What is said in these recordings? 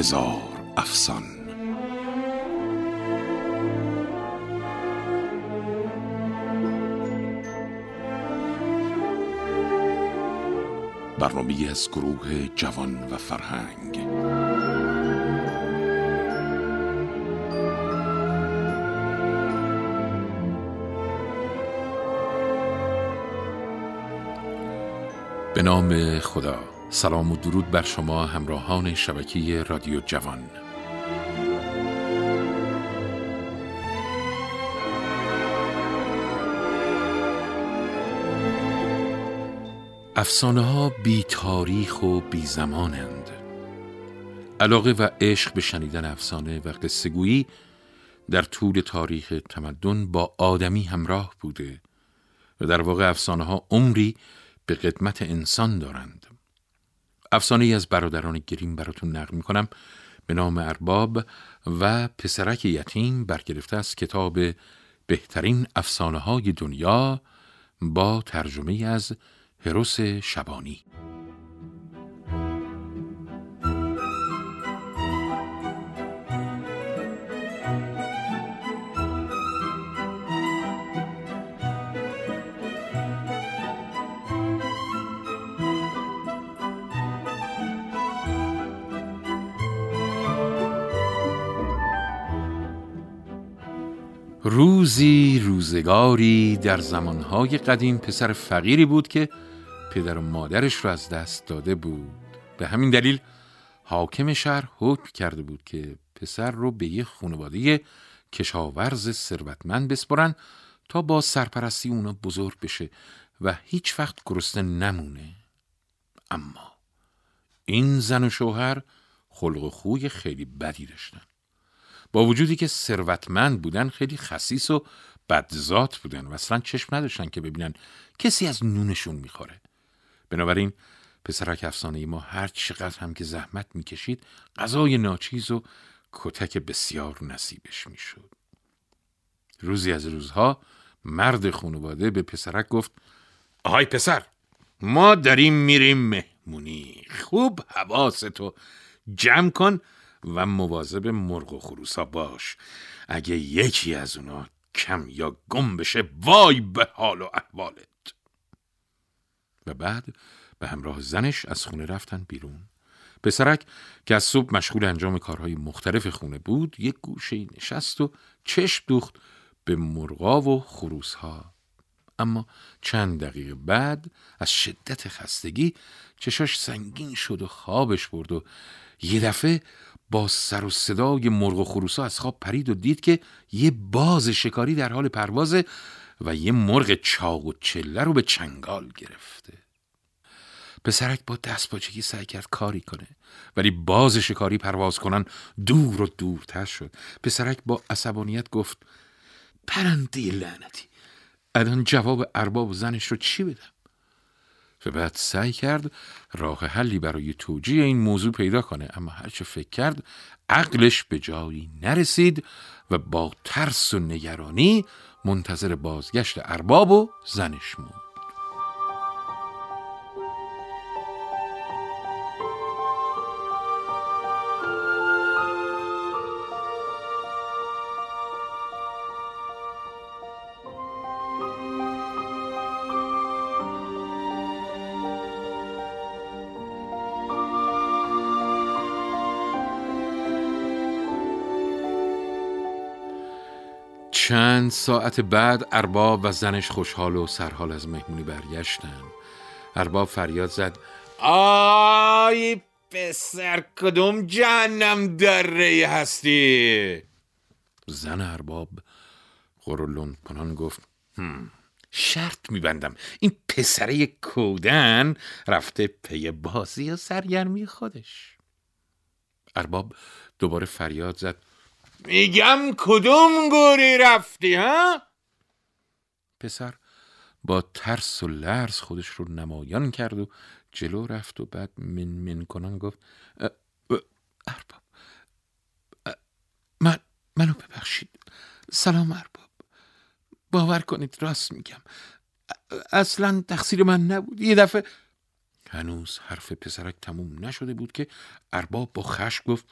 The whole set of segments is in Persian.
هزار افسان. برنامه از گروه جوان و فرهنگ. به نام خدا. سلام و درود بر شما همراهان شبکه رادیو جوان. افسانه ها بی تاریخ و بی زمانند. علاقه و عشق به شنیدن افسانه و قصه گویی در طول تاریخ تمدن با آدمی همراه بوده و در واقع افسانه ها عمری به قدمت انسان دارند. افسانه از برادران گریم براتون نقل می کنم به نام ارباب و پسرک یتیم برگرفته از کتاب بهترین افسانه های دنیا با ترجمه از هروس شبانی. روزی روزگاری در زمانهای قدیم پسر فقیری بود که پدر و مادرش رو از دست داده بود. به همین دلیل حاکم شهر حکم کرده بود که پسر رو به یه خانواده کشاورز ثروتمند بسپرن تا با سرپرستی اونا بزرگ بشه و هیچ وقت گرسنه نمونه. اما این زن و شوهر خلق و خوی خیلی بدی داشتن. با وجودی که ثروتمند بودن خیلی خسیس و بدذات بودن و اصلا چشم نداشتن که ببینن کسی از نونشون می‌خوره. بنابراین پسرک افسانه ما هر چقدر هم که زحمت می‌کشید غذای ناچیز و کتک بسیار نصیبش می‌شد. روزی از روزها مرد خانواده به پسرک گفت آهای پسر ما داریم میریم مهمونی. خوب حواستو جمع کن و مواظب مرغ و خروسا باش. اگه یکی از اونا کم یا گم بشه وای به حال و احوالت. و بعد به همراه زنش از خونه رفتن بیرون. پسرک که از صبح مشغول انجام کارهای مختلف خونه بود یک گوشه نشست و چشم دوخت به مرغا و خروسها. اما چند دقیقه بعد از شدت خستگی چشاش سنگین شد و خوابش برد و یه دفعه با سر و صدای مرغ و خروسا از خواب پرید و دید که یه باز شکاری در حال پروازه و یه مرغ چاق و چله رو به چنگال گرفته. پسرک با دست باچگی سعی کرد کاری کنه ولی باز شکاری پرواز کنن دور و دورتر شد. پسرک با عصبانیت گفت پرنده لعنتی الان جواب ارباب و زنش رو چی بدم؟ و بعد سعی کرد راه حلی برای توجیه این موضوع پیدا کنه. اما هرچه فکر کرد عقلش به جایی نرسید و با ترس و نگرانی منتظر بازگشت ارباب و زنش موند. چند ساعت بعد ارباب و زنش خوشحال و سرحال از مهمونی برگشتن. ارباب فریاد زد آی پسر کدوم جهنم دره هستی؟ زن ارباب غرولون کنان گفت شرط میبندم. این پسره کودن رفته پی بازی و سرگرمی خودش. ارباب دوباره فریاد زد میگم کدوم گوری رفتی ها؟ پسر با ترس و لرز خودش رو نمایان کرد و جلو رفت و بعد من من کنان گفت ارباب من منو ببخشید. سلام ارباب. باور کنید راست میگم. اصلا تقصیر من نبود. یه دفعه هنوز حرف پسرک تموم نشده بود که ارباب با خشم گفت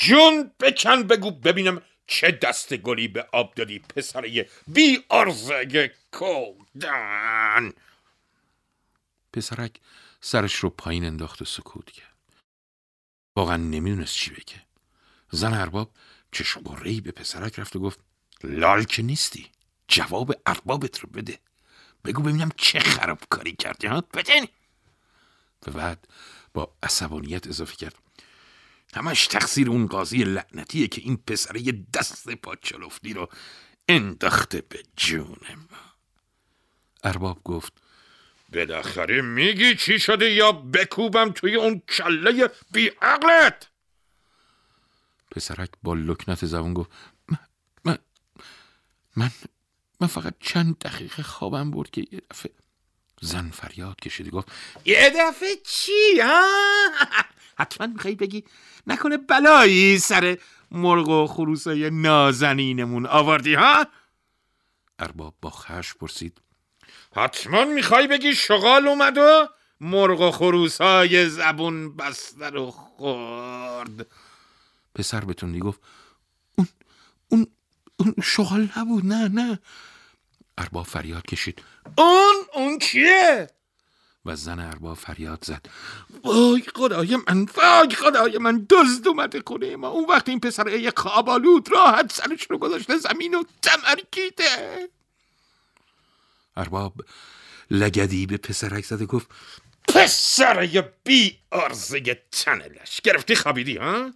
جون بکن بگو ببینم چه دست گلی به آب دادی پسره بی ارزگ کودن. پسرک سرش رو پایین انداخت و سکوت کرد. واقعا نمی‌دونست چی بگه. زن ارباب چشم به پسرک رفت و گفت لال که نیستی جواب اربابت رو بده. بگو ببینم چه خرابکاری کردی ها؟ بدین و بعد با عصبانیت اضافه کرد. همش تقصیر اون قاضی لعنتیه که این پسره دست پاچلفتی رو انداخته به جون ما. ارباب گفت بالاخره میگی چی شده یا بکوبم توی اون کله بیعقلت پسرک با لکنت زبون گفت من, من, من فقط چند دقیقه خوابم برد که یه دفعه زن فریاد کشیده گفت یه دفعه چی ها؟ حتما میخوایی بگی نکنه بلایی سر مرغ و خروسای نازنینمون آوردی ها؟ ارباب با خش پرسید حتما می‌خوای بگی شغال اومد و مرغ و خروسای زبون بستر و خورد پسر به تندی گفت اون اون اون شغال نبود نه نه ارباب فریاد کشید. اون اون کیه؟ و زن ارباب فریاد زد. وای خدای من وای خدای من دزد اومده خونه ما. اون وقت این پسر یه خوابالود راحت سرش رو گذاشته زمین و تمرکیده ارباب لگدی به پسرک زده گفت پسر بی ارزه تنلش. گرفتی خوابیدی ها؟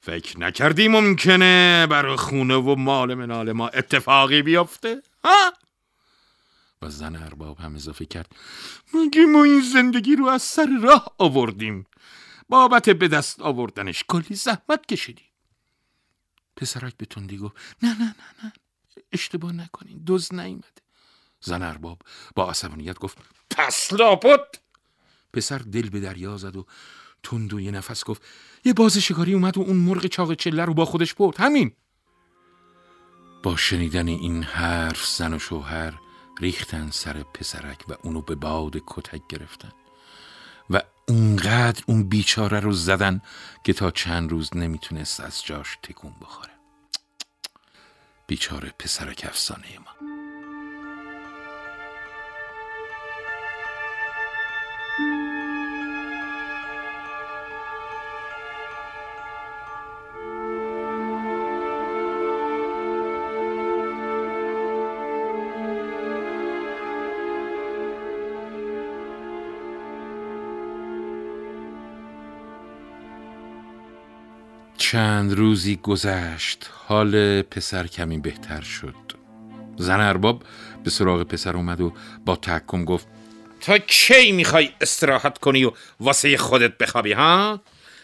فکر نکردی ممکنه برای خونه و مال منال ما اتفاقی بیفته؟ ها؟ و زن ارباب هم اضافه کرد مگه ما این زندگی رو از سر راه آوردیم؟ بابت به دست آوردنش کلی زحمت کشیدیم پسرک به تندی گفت نه نه نه نه اشتباه نکنین دوز نیومده. زن ارباب با عصبانیت گفت پس لابد! پسر دل به دریا زد و تند و یه نفس گفت یه باز شکاری اومد و اون مرغ چاق چله رو با خودش برد همین! با شنیدن این حرف زن و شوهر ریختن سر پسرک و اونو به باد کتک گرفتن. و اونقدر اون بیچاره رو زدن که تا چند روز نمی‌تونست از جاش تکون بخوره. بیچاره پسرک افسانه ما. چند روزی گذشت حال پسر کمی بهتر شد. زن ارباب به سراغ پسر اومد و با تحکم گفت تا کی می‌خوای استراحت کنی و واسه خودت بخوابی ها؟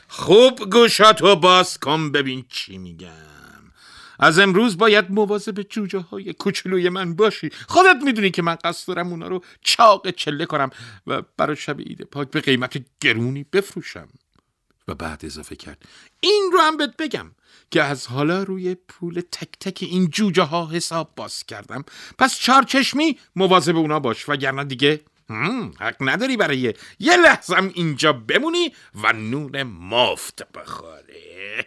خوب گوشاتو باز کن ببین چی میگم. از امروز باید مواظب جوجه های کوچولوی من باشی. خودت می‌دونی که من قصد دارم اونا رو چاق چله کنم و برای شب ایده پاک به قیمت گرونی بفروشم. و بعد اضافه کرد. این رو هم بهت بگم که از حالا روی پول تک تک این جوجه ها حساب باز کردم. پس چشمی مواظب اونا باش وگرنه دیگه حق نداری برای یه لحظم اینجا بمونی و نون مفت بخوری.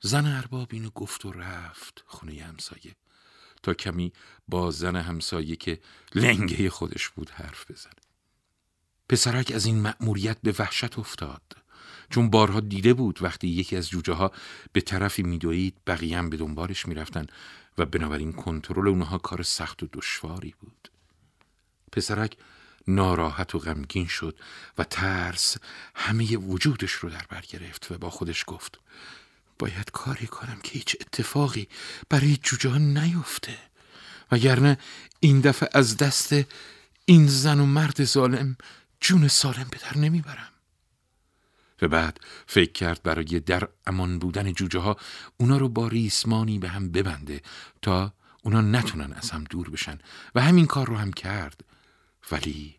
زن ارباب اینو گفت و رفت خونه همسایه. تا کمی با زن همسایه که لنگه خودش بود حرف بزنه پسرک از این مأموریت به وحشت افتاد. چون بارها دیده بود وقتی یکی از جوجه ها به طرفی میدوید بقیه به دنبالش می‌رفتن و بنابراین کنترل اونها کار سخت و دشواری بود. پسرک ناراحت و غمگین شد و ترس همه وجودش رو در بر گرفت و با خودش گفت باید کاری کنم که هیچ اتفاقی برای جوجه ها نیفته. وگرنه این دفعه از دست این زن و مرد ظالم جون سالم به در نمی‌برم. و بعد فکر کرد برای در امان بودن جوجه ها اونا رو با ریسمانی به هم ببنده تا اونا نتونن از هم دور بشن و همین کار رو هم کرد. ولی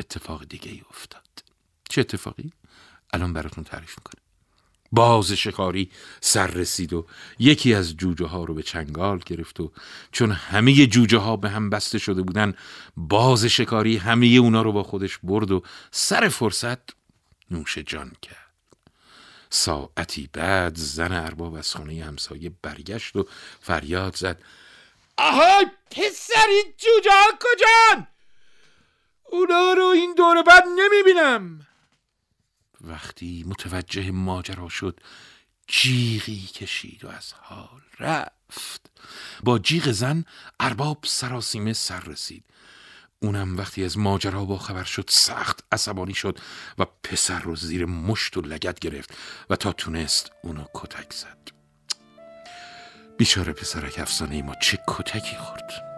اتفاق دیگه ای افتاد. چه اتفاقی؟ الان براتون تعریف می‌کنم. باز شکاری سر رسید و یکی از جوجه ها رو به چنگال گرفت و چون همه جوجه ها به هم بسته شده بودن باز شکاری همه اونا رو با خودش برد و سر فرصت نوش جان کرد. ساعتی بعد زن ارباب از خونه همسایه برگشت و فریاد زد. آهای پسری جوجا کجان؟ اونا رو این دور بعد نمی‌بینم. وقتی متوجه ماجرا شد جیغی کشید و از حال رفت. با جیغ زن ارباب سراسیمه سر رسید. اونم وقتی از ماجرا با خبر شد سخت عصبانی شد و پسر رو زیر مشت و لگت گرفت و تا تونست اونو کتک زد. بیچاره پسرک افسانه ما چه کتکی خورد؟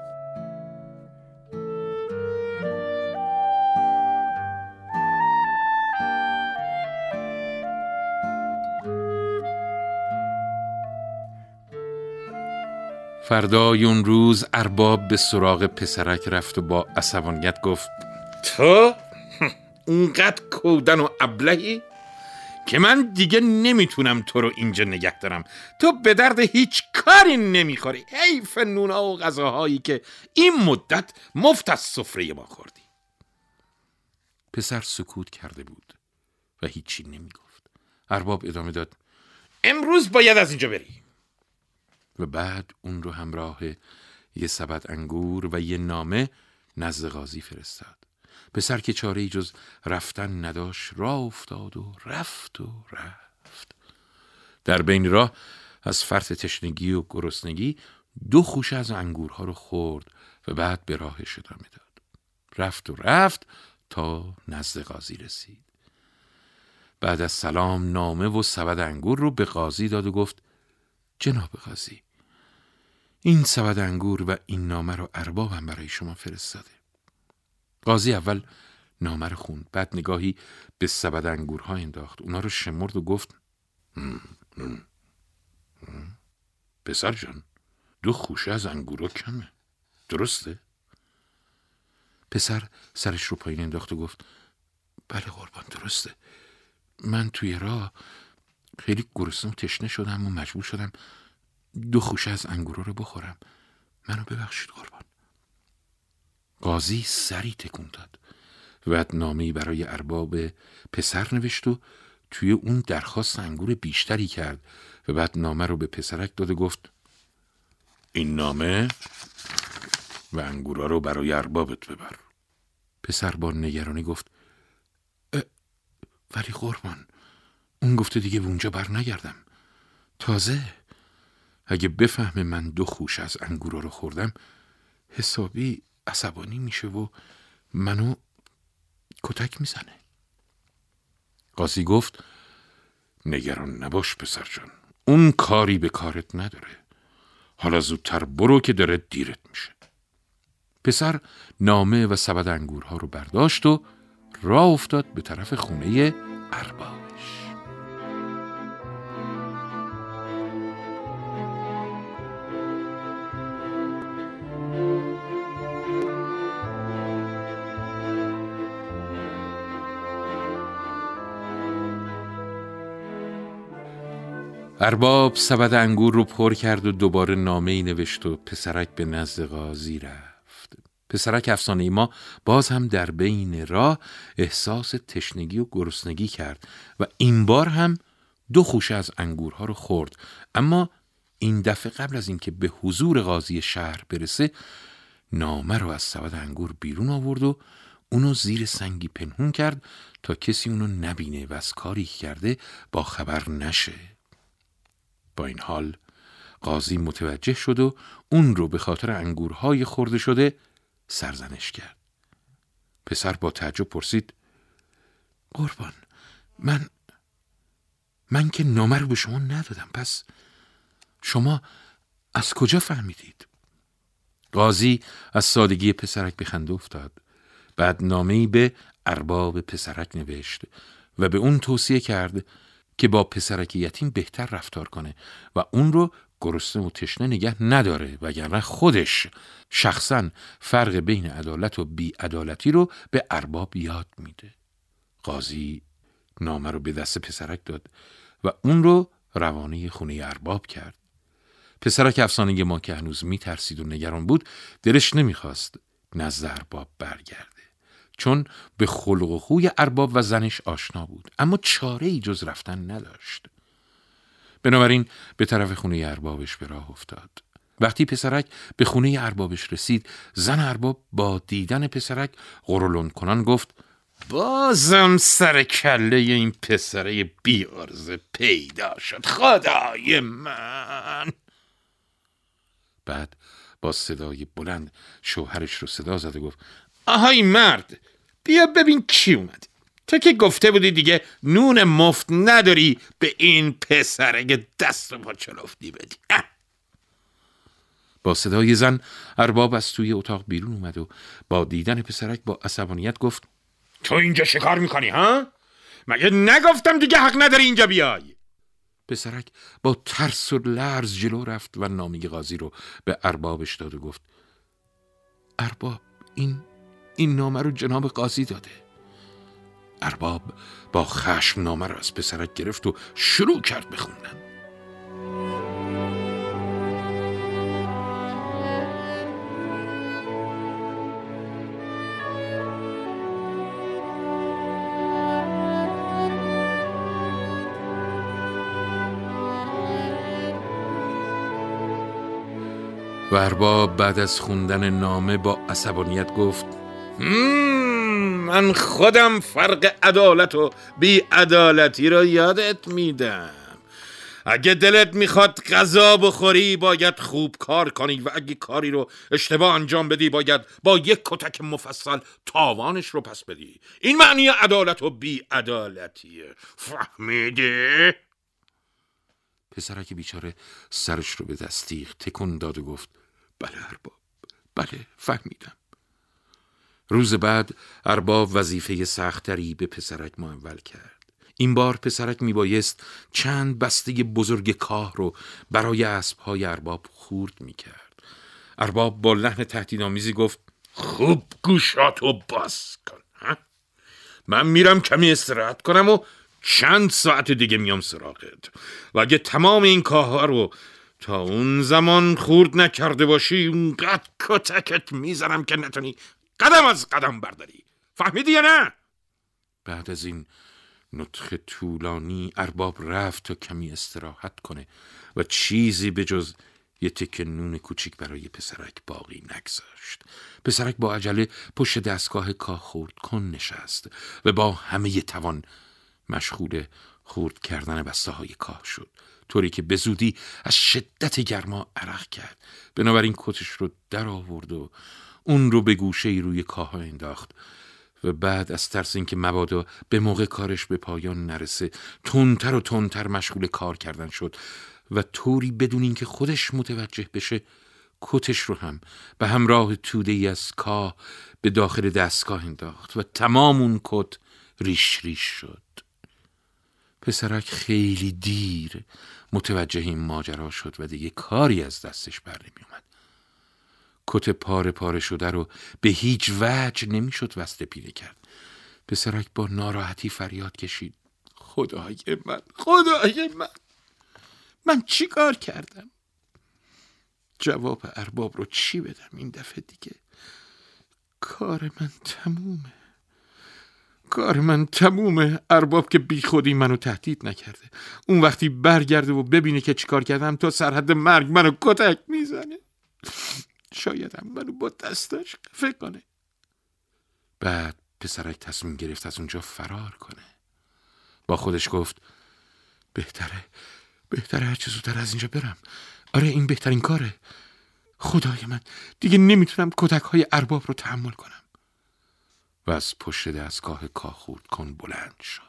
فردای اون روز ارباب به سراغ پسرک رفت و با عصبانیت گفت تو؟ اونقدر کودن و ابلهی؟ که من دیگه نمی‌تونم تو رو اینجا نگه دارم. تو به درد هیچ کاری نمی‌خوری. حیف نونا و غذاهایی که این مدت مفت از سفره ما خوردی. پسر سکوت کرده بود و هیچی نمی‌گفت. ارباب ادامه داد امروز باید از اینجا بری. و بعد اون رو همراه یه سبد انگور و یه نامه نزد قاضی فرستاد. پسر که چاره ای جز رفتن نداشت راه افتاد و رفت و رفت. در بین راه از فرط تشنگی و گرسنگی دو خوشه از انگورها رو خورد و بعد به راهش ادامه داد رفت و رفت تا نزد قاضی رسید. بعد از سلام نامه و سبد انگور رو به قاضی داد و گفت جناب قاضی این سبد انگور و این نامه رو اربابم برای شما فرستاده. قاضی اول نامه رو خوند بعد نگاهی به سبد انگورها انداخت. اونا رو شمرد و گفت پسر جان دو خوشه از انگورا کمه. درسته؟ پسر سرش رو پایین انداخت و گفت بله قربان درسته. من توی راه خیلی گرسنه و تشنه شدم و مجبور شدم دو خوشه از انگورا رو بخورم. منو ببخشید قربان. قاضی سری تکون داد نامه‌ای برای ارباب پسر نوشت و توی اون درخواست انگور بیشتری کرد و بعد نامه رو به پسرک داد و گفت این نامه و انگورا رو برای اربابت ببر. پسر با نگرانی گفت ولی قربان اون گفته دیگه اونجا بر نگردم. تازه اگه بفهمه من دو خوش از انگورا رو خوردم حسابی عصبانی میشه و منو کتک می‌زنه. قاضی گفت نگران نباش پسر جان اون کاری به کارت نداره. حالا زودتر برو که داره دیرت میشه. پسر نامه و سبد انگورها رو برداشت و راه افتاد به طرف خونه ارباب. ارباب سبد انگور رو پر کرد و دوباره نامه ای نوشت و پسرک به نزد قاضی رفت. پسرک افسانه ما باز هم در بین راه احساس تشنگی و گرسنگی کرد و این بار هم دو خوشه از انگورها رو خورد. اما این دفعه قبل از اینکه به حضور قاضی شهر برسه نامه رو از سبد انگور بیرون آورد و اونو زیر سنگی پنهون کرد تا کسی اونو نبینه و از کاری کرده با خبر نشه. با این حال قاضی متوجه شد و اون رو به خاطر انگورهای خورده شده سرزنش کرد پسر با تعجب پرسید قربان من من که نامه رو به شما ندادم پس شما از کجا فهمیدید؟ قاضی از سادگی پسرک به خنده افتاد بعد نامه‌ای به ارباب پسرک نوشت و به اون توصیه کرد که با پسرک یتیم بهتر رفتار کنه و اون رو گرسنه و تشنه نگه نداره وگرنه خودش شخصا فرق بین عدالت و بیعدالتی رو به ارباب یاد میده. قاضی نامه رو به دست پسرک داد و اون رو روانه خونه ارباب کرد. پسرک افسانه ما که هنوز میترسید و نگران بود دلش نمی‌خواست نزد ارباب برگرده. چون به خلق و خوی ارباب و زنش آشنا بود. اما چاره ای جز رفتن نداشت. بنابراین به طرف خونه اربابش به راه افتاد. وقتی پسرک به خونه اربابش رسید زن ارباب با دیدن پسرک غرولون کنان گفت بازم سر کله این پسره بیارزه پیدا شد خدای من. بعد با صدای بلند شوهرش رو صدا زده گفت آهای مرد بیا ببین کی اومد تو که گفته بودی دیگه نون مفت نداری به این پسره دست پا چلفتی بدی. با صدای زن ارباب از توی اتاق بیرون اومد و با دیدن پسرک با عصبانیت گفت تو اینجا شکار می‌کنی ها؟ مگه نگفتم دیگه حق نداری اینجا بیای؟ پسرک با ترس و لرز جلو رفت و نامی قاضی رو به اربابش داد و گفت ارباب این این نامه رو جناب قاضی داده. ارباب با خشم نامه رو از پسرک گرفت و شروع کرد بخوندن و ارباب بعد از خوندن نامه با عصبانیت گفت من خودم فرق عدالت و بی عدالتی را یادت میدم. اگه دلت می‌خواد غذا بخوری باید خوب کار کنی و اگه کاری رو اشتباه انجام بدی باید با یک کتک مفصل تاوانش رو پس بدی. این معنی عدالت و بی عدالتیه فهمیدی؟ پسرک بیچاره سرش رو به دستیق تکون داد و گفت بله ارباب بله فهمیدم. روز بعد ارباب وظیفه سختری به پسرک معول کرد. این بار پسرک میبایست چند بسته بزرگ کاه رو برای اسبهای ارباب خورد می‌کرد. ارباب با لحن تهدیدآمیزی گفت خوب گوشاتو باز کن من میرم کمی استراحت کنم و چند ساعت دیگه میام سراغت و اگه تمام این کاه رو تا اون زمان خورد نکرده باشی اونقدر کتکت می‌زنم که نتونی قدم از قدم برداری. فهمیدی یا نه؟ بعد از این نطخ طولانی ارباب رفت تا کمی استراحت کنه و چیزی به جز یه تک نون کوچیک برای پسرک باقی نگذاشت. پسرک با عجله پشت دستگاه کاه خورد کن نشست و با همه توان مشغول خورد کردن بسته های کاه شد. طوری که به زودی از شدت گرما عرق کرد. بنابراین کتش رو در آورد و اون رو به گوشه روی کاه انداخت و بعد از ترس اینکه مبادا به موقع کارش به پایان نرسه تندتر و تندتر مشغول کار کردن شد و طوری بدون اینکه خودش متوجه بشه کتش رو هم به همراه توده ای از کاه به داخل دستگاه انداخت و تمام اون کت ریش ریش شد. پسرک خیلی دیر متوجه این ماجرا شد و دیگه کاری از دستش بر نمی کت پاره پاره شده رو به هیچ وجه نمی‌شد وسته پیله کرد. پسرک با ناراحتی فریاد کشید. خدای من خدای من. من چی کار کردم؟ جواب ارباب رو چی بدم این دفعه دیگه؟ کار من تمومه. کار من تمومه. ارباب که بی خودی منو تهدید نکرده. اون وقتی برگرده و ببینه که چیکار کردم تا سرحد مرگ منو کتک می‌زنه. شایدم منو با دستاش قفه کنه. بعد پسرک تصمیم گرفت از اونجا فرار کنه. با خودش گفت بهتره بهتره هرچه زودتر از اینجا برم. آره این بهترین کاره. خدای من دیگه نمی‌تونم کتک های ارباب رو تحمل کنم. و از پشت دستگاه کاخورد کن بلند شد.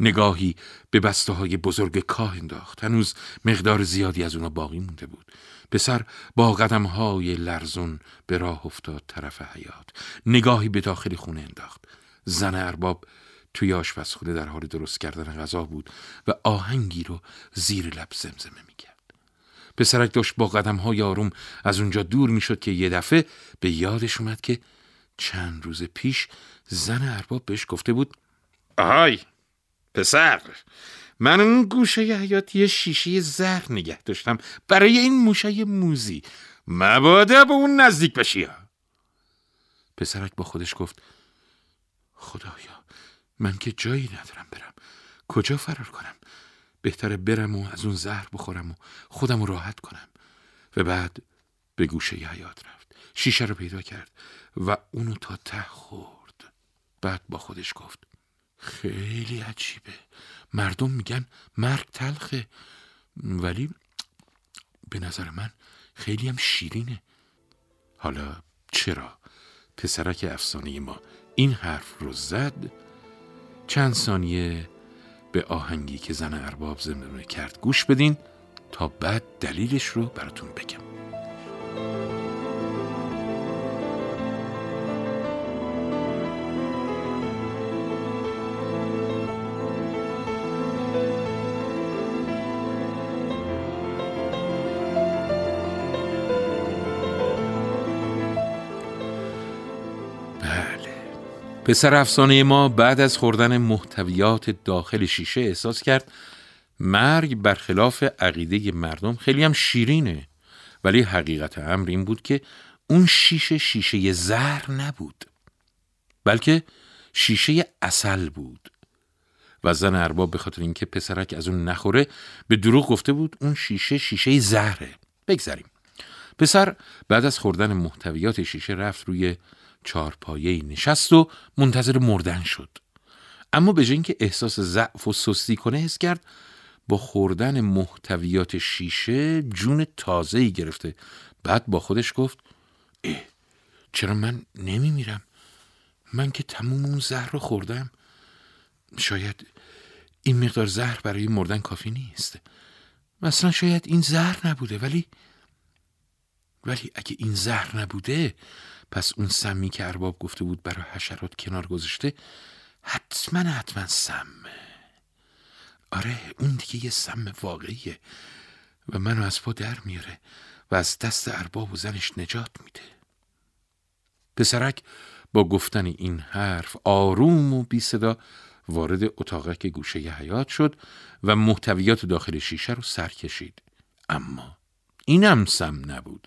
نگاهی به بسته های بزرگ کاه انداخت. هنوز مقدار زیادی از اونا باقی مونده بود. پسر با قدم های لرزون به راه افتاد طرف حیات نگاهی به داخل خونه انداخت. زن ارباب توی آشپزخونه در حال درست کردن غذا بود و آهنگی رو زیر لب زمزمه می‌کرد. پسرک داشت با قدم های آروم از اونجا دور می‌شد که یه دفعه به یادش اومد که چند روز پیش زن ارباب بهش گفته بود آهای پسر من اون گوشه حیاتی شیشه زهر نگه داشتم برای این موشه موزی. مبادا به اون نزدیک بشی پسرک با خودش گفت خدایا من که جایی ندارم برم. کجا فرار کنم؟ بهتره برم و از اون زهر بخورم و خودم راحت کنم. و بعد به گوشه حیات رفت. شیشه رو پیدا کرد و اونو تا ته خورد. بعد با خودش گفت خیلی عجیبه. مردم میگن مرگ تلخه. ولی به نظر من خیلی هم شیرینه. حالا چرا؟ پسرک افسانه ما این حرف رو زد. چند ثانیه به آهنگی که زن ارباب زمزمه کرد گوش بدین تا بعد دلیلش رو براتون بگم. پسر افسانه ما بعد از خوردن محتویات داخل شیشه احساس کرد مرگ برخلاف عقیده مردم خیلی هم شیرینه. ولی حقیقت امر این بود که اون شیشه شیشه زهر نبود بلکه شیشه اصل بود. و زن ارباب به خاطر اینکه پسرک از اون نخوره به دروغ گفته بود اون شیشه شیشه زهره. بگذریم. پسر بعد از خوردن محتویات شیشه رفت روی چارپایه نشست و منتظر مردن شد. اما به که احساس ضعف و سستی کنه حس کرد با خوردن محتویات شیشه جون تازه ای گرفته. بعد با خودش گفت اه چرا من نمیمیرم؟ من که تموم اون زهر رو خوردم. شاید این مقدار زهر برای مردن کافی نیست. مثلا شاید این زهر نبوده ولی ولی اگه این زهر نبوده پس اون سمی که ارباب گفته بود برای حشرات کنار گذاشته حتما حتما سمه. آره اون دیگه یه سم واقعیه و منو از پا در میاره و از دست ارباب و زنش نجات میده. پسرک با گفتن این حرف آروم و بی صدا وارد اتاقک گوشه حیات شد و محتویات داخل شیشه رو سر کشید. اما اینم سم نبود.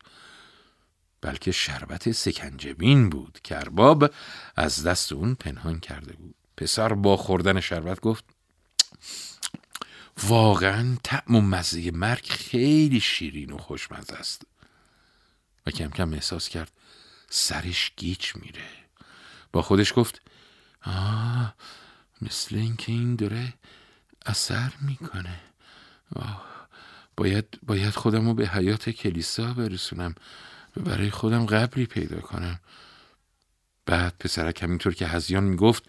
بلکه شربت سکنجبین بود. که ارباب از دست اون پنهان کرده بود. پسر با خوردن شربت گفت واقعا طعم و مزه مرگ خیلی شیرین و خوشمزه است. و کم کم احساس کرد سرش گیچ میره. با خودش گفت آه مثل اینکه این داره اثر می‌کنه. آه باید باید خودم رو به حیات کلیسا برسونم. برای خودم قبری پیدا کنم. بعد پسرک همینطور که هزیان می‌گفت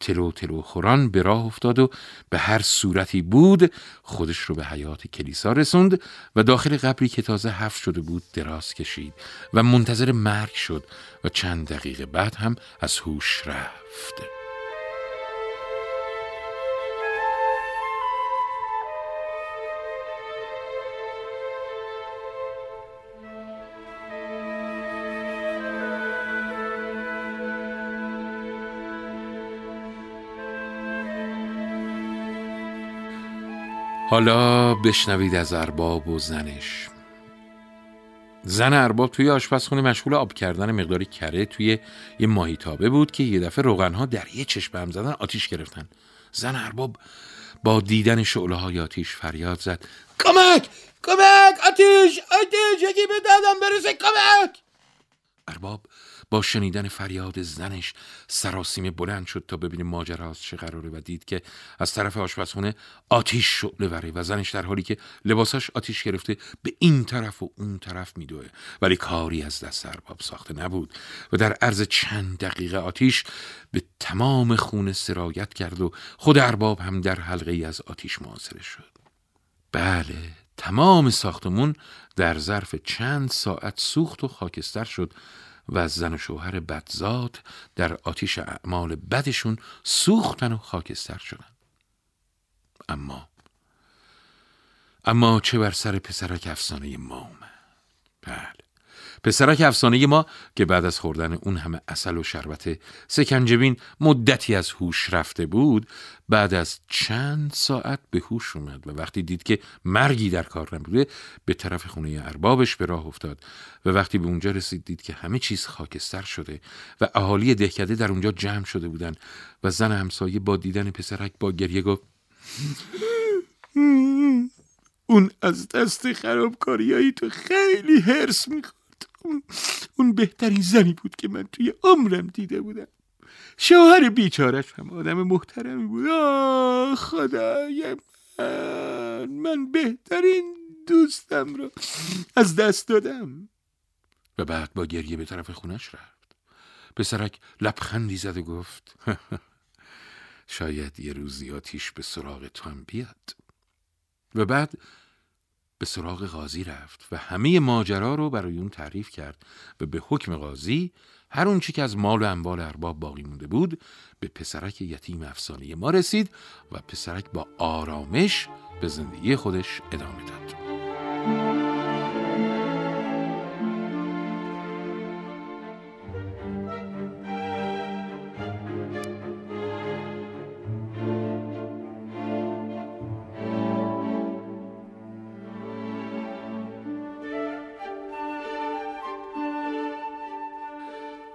تلو تلو خوران به راه افتاد و به هر صورتی بود خودش رو به حیات کلیسا رسوند و داخل قبری که تازه حفظ شده بود دراز کشید و منتظر مرگ شد و چند دقیقه بعد هم از هوش رفت. حالا بشنوید از ارباب و زنش. زن ارباب توی آشپزخونه مشغول آب کردن مقداری کره توی یه ماهیتابه بود که یه دفعه روغنها در یه چشم هم زدن آتیش گرفتن. زن ارباب با دیدن شعله های آتیش فریاد زد. کمک! کمک! آتیش! آتیش! یکی به دادم برسه! کمک! ارباب با شنیدن فریاد زنش سراسیمه بلند شد تا ببینه ماجرا از چه قراره و دید که از طرف آشپزخونه آتیش شعله وره و زنش در حالی که لباساش آتیش گرفته به این طرف و اون طرف میدوه. ولی کاری از دست ارباب ساخته نبود و در عرض چند دقیقه آتیش به تمام خونه سرایت کرد و خود ارباب هم در حلقه ای از آتیش معاصره شد. بله تمام ساختمون در ظرف چند ساعت سوخت و خاکستر شد و زن و شوهر بدزاد در آتیش اعمال بدشون سوختن و خاکستر شدن. اما اما چه بر سر پسرک افسانه ما اومد بله. پسرک افسانه ما که بعد از خوردن اون همه اصل و شربت سکنجبین مدتی از هوش رفته بود بعد از چند ساعت به هوش اومد و وقتی دید که مرگی در کار نبوده به طرف خونه اربابش به راه افتاد و وقتی به اونجا رسید دید که همه چیز خاکستر شده و اهالی دهکده در اونجا جمع شده بودن و زن همسایه با دیدن پسرک با گریه گفت اون از دست خرابکاریایی تو خیلی هرس می‌خورد اون بهترین زنی بود که من توی عمرم دیده بودم. شوهر بیچارش هم آدم محترمی بود. آه خدای من. من بهترین دوستم رو از دست دادم. و بعد با گریه به طرف خونش رفت. پسرک لبخندی زد و گفت شاید یه روزی آتیش به سراغ تو هم بیاد. و بعد به سراغ قاضی رفت و همه ماجرا رو برای اون تعریف کرد و به حکم قاضی هر اون چی که از مال و انبال ارباب باقی مونده بود به پسرک یتیم افسانه ما رسید و پسرک با آرامش به زندگی خودش ادامه داد.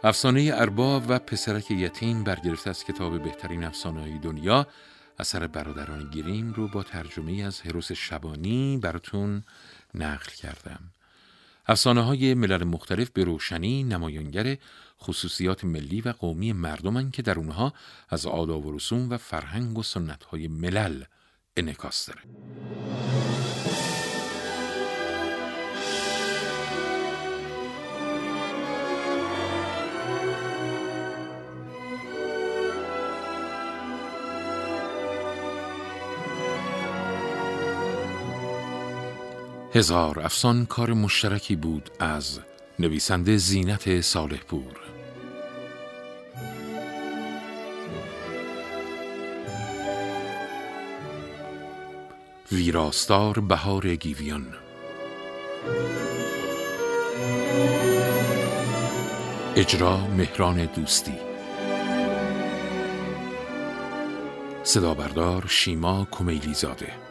افسانه ارباب و پسرک یتیم برگرفته از کتاب بهترین افسانه دنیا. اثر برادران گریم رو با ترجمه از هروس شبانی براتون نقل کردم. افسانه های ملل مختلف به روشنی نمایانگر خصوصیات ملی و قومی مردمن که در اونها از آداب و رسوم و فرهنگ و سنت های ملل انکاس داره. هزار افسان کار مشترکی بود از نویسنده زینت صالح پور ویراستار بهار گیویان. اجرا مهران دوستی. صدا بردار شیما کمیلی زاده